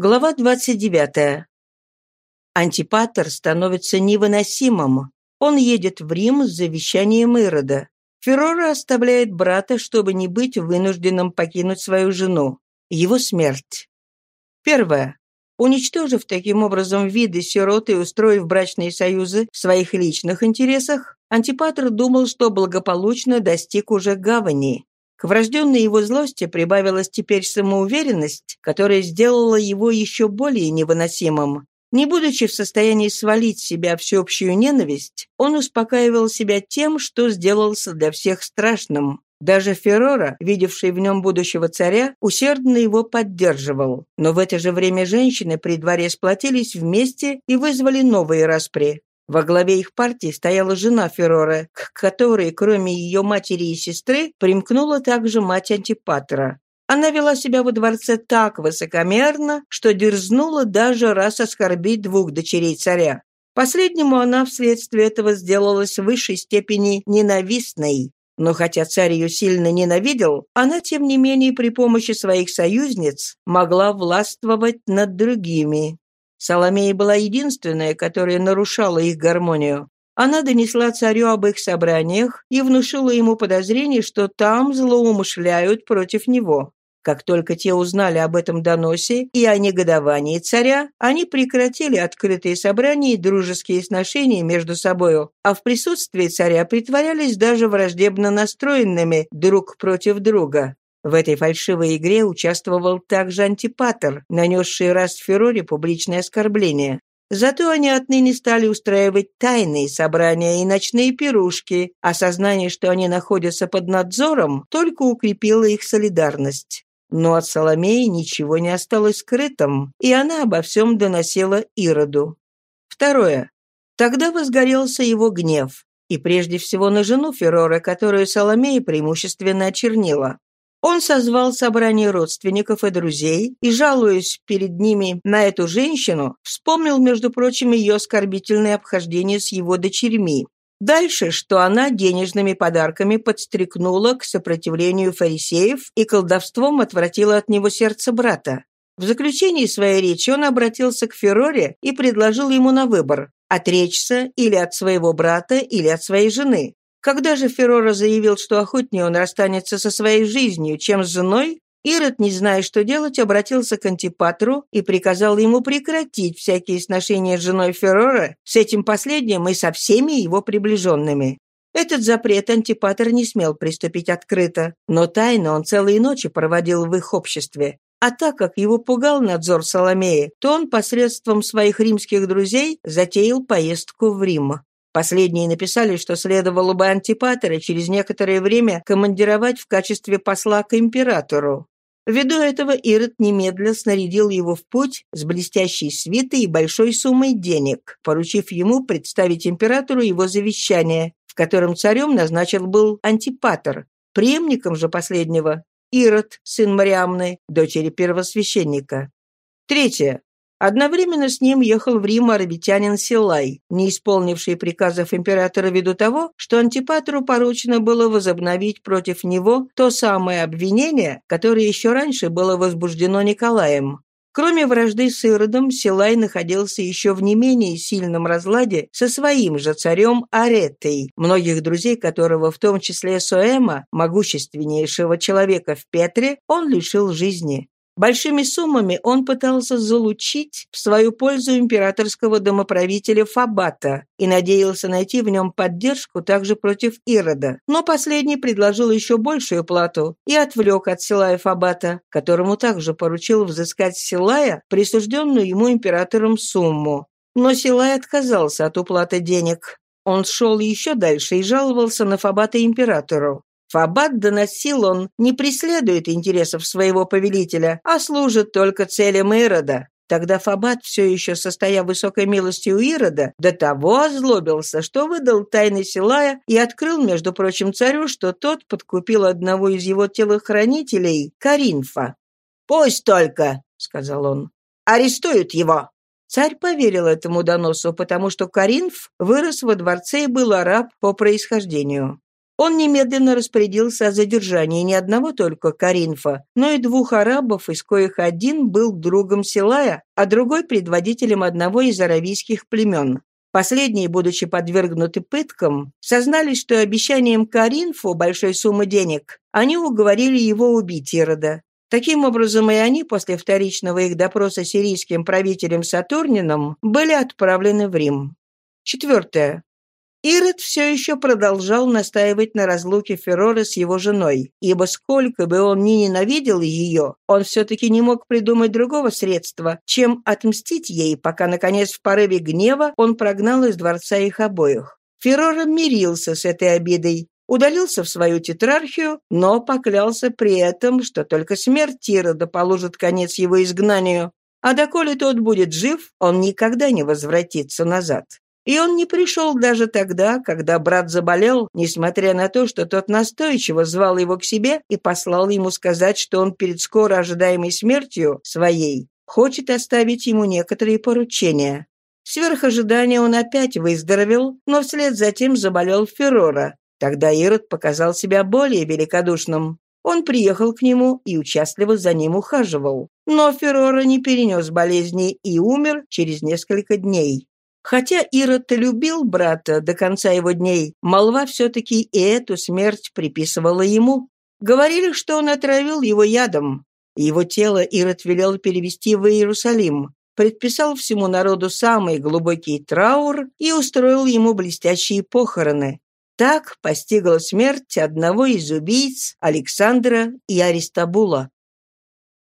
Глава 29. Антипатер становится невыносимым. Он едет в Рим с завещанием Ирода. Феррора оставляет брата, чтобы не быть вынужденным покинуть свою жену. Его смерть. Первое. Уничтожив таким образом виды сирот и устроив брачные союзы в своих личных интересах, Антипатр думал, что благополучно достиг уже гавани. К врожденной его злости прибавилась теперь самоуверенность, которая сделала его еще более невыносимым. Не будучи в состоянии свалить с себя всеобщую ненависть, он успокаивал себя тем, что сделался для всех страшным. Даже Феррора, видевший в нем будущего царя, усердно его поддерживал. Но в это же время женщины при дворе сплотились вместе и вызвали новые распри. Во главе их партии стояла жена Феррора, к которой, кроме ее матери и сестры, примкнула также мать Антипатра. Она вела себя во дворце так высокомерно, что дерзнула даже раз оскорбить двух дочерей царя. Последнему она вследствие этого сделалась в высшей степени ненавистной. Но хотя царь ее сильно ненавидел, она, тем не менее, при помощи своих союзниц могла властвовать над другими. Соломея была единственная, которая нарушала их гармонию. Она донесла царю об их собраниях и внушила ему подозрение, что там злоумышляют против него. Как только те узнали об этом доносе и о негодовании царя, они прекратили открытые собрания и дружеские сношения между собою, а в присутствии царя притворялись даже враждебно настроенными друг против друга. В этой фальшивой игре участвовал также антипатер, нанесший раз Ферроре публичное оскорбление. Зато они отныне стали устраивать тайные собрания и ночные пирушки, а сознание, что они находятся под надзором, только укрепило их солидарность. Но от Соломеи ничего не осталось скрытым, и она обо всем доносила Ироду. Второе. Тогда возгорелся его гнев, и прежде всего на жену Феррора, которую Соломея преимущественно очернила. Он созвал собрание родственников и друзей и, жалуясь перед ними на эту женщину, вспомнил, между прочим, ее оскорбительное обхождение с его дочерьми. Дальше, что она денежными подарками подстрекнула к сопротивлению фарисеев и колдовством отвратила от него сердце брата. В заключении своей речи он обратился к Ферроре и предложил ему на выбор – отречься или от своего брата, или от своей жены. Когда же Феррора заявил, что охотнее он расстанется со своей жизнью, чем с женой, Ирод, не зная, что делать, обратился к Антипатру и приказал ему прекратить всякие сношения с женой Феррора, с этим последним и со всеми его приближенными. Этот запрет Антипатр не смел приступить открыто, но тайно он целые ночи проводил в их обществе. А так как его пугал надзор Соломеи, то он посредством своих римских друзей затеял поездку в Рим. Последние написали, что следовало бы Антипатера через некоторое время командировать в качестве посла к императору. Ввиду этого Ирод немедля снарядил его в путь с блестящей свитой и большой суммой денег, поручив ему представить императору его завещание, в котором царем назначен был Антипатер, преемником же последнего – Ирод, сын Мариамны, дочери первосвященника. Третье. Одновременно с ним ехал в Рим арабитянин Силай, не исполнивший приказов императора ввиду того, что Антипатру поручено было возобновить против него то самое обвинение, которое еще раньше было возбуждено Николаем. Кроме вражды с Иродом, Силай находился еще в не менее сильном разладе со своим же царем Аретой, многих друзей которого, в том числе Соэма, могущественнейшего человека в Петре, он лишил жизни. Большими суммами он пытался залучить в свою пользу императорского домоправителя Фабата и надеялся найти в нем поддержку также против Ирода. Но последний предложил еще большую плату и отвлек от Силая Фабата, которому также поручил взыскать Силая присужденную ему императором сумму. Но Силай отказался от уплаты денег. Он шел еще дальше и жаловался на Фабата императору. Фабат доносил он, не преследует интересов своего повелителя, а служит только целям Ирода. Тогда Фабат, все еще состоя высокой милости у Ирода, до того озлобился, что выдал тайны Силая и открыл, между прочим, царю, что тот подкупил одного из его телохранителей, Каринфа. «Пусть только», — сказал он, — «арестуют его». Царь поверил этому доносу, потому что Каринф вырос во дворце и был араб по происхождению. Он немедленно распорядился о задержании не одного только Каринфа, но и двух арабов, из коих один был другом Силая, а другой – предводителем одного из аравийских племен. Последние, будучи подвергнуты пыткам, сознались, что обещанием Каринфу большой суммы денег они уговорили его убить Ирода. Таким образом, и они после вторичного их допроса сирийским правителем Сатурнином были отправлены в Рим. Четвертое. Ирод все еще продолжал настаивать на разлуке Феррора с его женой, ибо сколько бы он ни ненавидел ее, он все-таки не мог придумать другого средства, чем отмстить ей, пока, наконец, в порыве гнева он прогнал из дворца их обоих. Феррора мирился с этой обидой, удалился в свою тетрархию, но поклялся при этом, что только смерть Ирода положит конец его изгнанию, а доколе тот будет жив, он никогда не возвратится назад. И он не пришел даже тогда, когда брат заболел, несмотря на то, что тот настойчиво звал его к себе и послал ему сказать, что он перед скоро ожидаемой смертью своей хочет оставить ему некоторые поручения. Сверх ожидания он опять выздоровел, но вслед за тем заболел Феррора. Тогда Ирод показал себя более великодушным. Он приехал к нему и участливо за ним ухаживал. Но Феррора не перенес болезни и умер через несколько дней. Хотя Ирод любил брата до конца его дней, молва все-таки и эту смерть приписывала ему. Говорили, что он отравил его ядом. Его тело Ирод велел перевести в Иерусалим, предписал всему народу самый глубокий траур и устроил ему блестящие похороны. Так постигла смерть одного из убийц Александра и Аристабула.